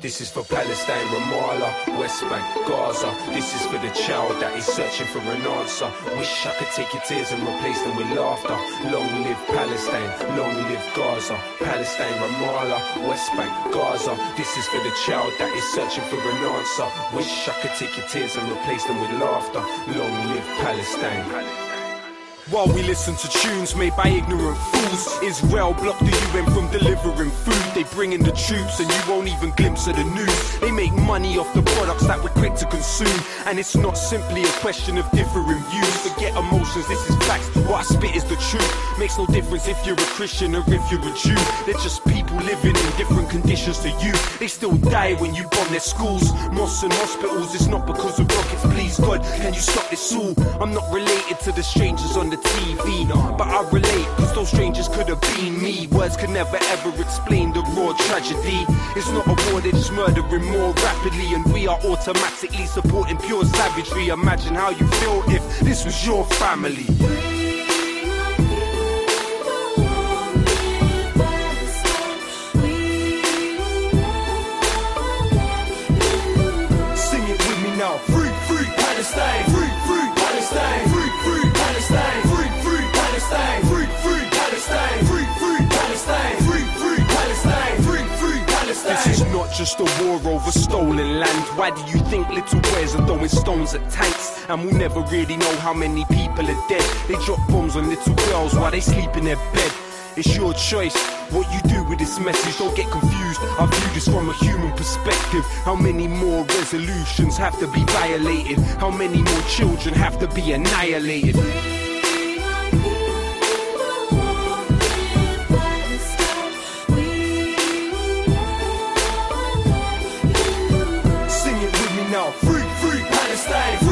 This is for Palestine, Ramallah, West Bank, Gaza. This is for the child that is searching for an answer. Wish I could take your tears and replace them with laughter. Long live Palestine, long live Gaza. Palestine, Ramallah, West Bank, Gaza. This is for the child that is searching for an answer. Wish I could take your tears and replace them with laughter. Long live Palestine. While we listen to tunes made by ignorant fools, Israel blocked the UN from delivering food. They bring in the troops and you won't even glimpse of the news. They make money off the products that we're quick to consume. And it's not simply a question of differing views. Forget emotions, this is facts. What I spit is the truth. Makes no difference if you're a Christian or if you're a Jew. They're just people living in different conditions to you. They still die when you bomb their schools, mosques and hospitals. It's not because of God. Can you stop this all? I'm not related to the strangers on the TV. But I relate, cause those strangers could have been me. Words could never ever explain the raw tragedy. It's not a war, they're just murdering more rapidly. And we are automatically supporting pure savagery. Imagine how you feel if this was your family. Just a war over stolen land. Why do you think little boys are throwing stones at tanks? And we'll never really know how many people are dead. They drop bombs on little girls while they sleep in their bed. It's your choice what you do with this message. Don't get confused. I view this from a human perspective. How many more resolutions have to be violated? How many more children have to be annihilated? Freak, freak, Palestine.